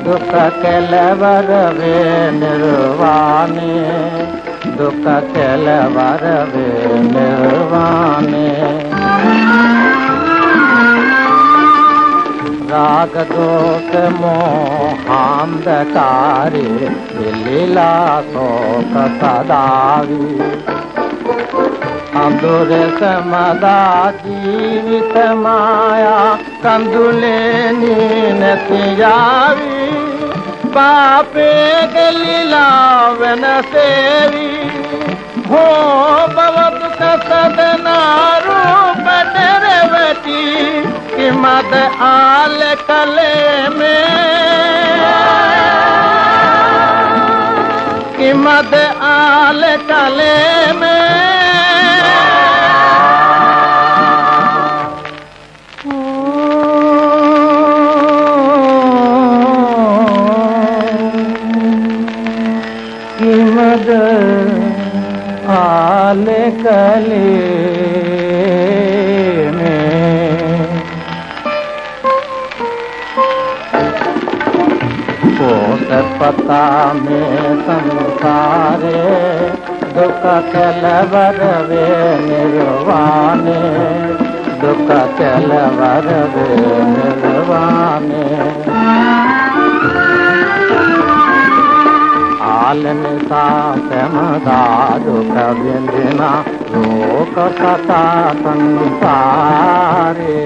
දුක කෙලවර වේ නිර්වාණේ දුක කෙලවර වේ නිර්වාණේ රාග දෝෂ මොහන්දකාරේ විලීලා සෝක සදාවි අඳුරෙස මදා ජීවිත මායා කඳුලෙනි නැති යාවි පාපේ ගලිලා වෙනසේවි හෝ බව දුක සදනා රූපට රැවටි. කිමද ආල කලේ මේ කිමද ආල කලේ पद आल कले पता में संसारे दुखत लवर वे निर्वाणे दुखत लवर वे निर्वाणे सता प्रमदारुकविन्दिना लोकसता संसारे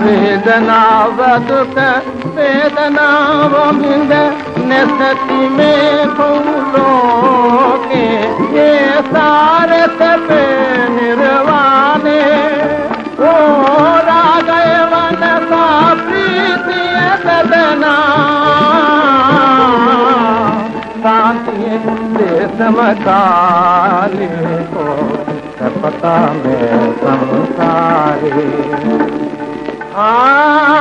वेदनाव दुख वेदनाव मिन्द निसति में फूलों के ये सारे सपे समकाली को पता में आ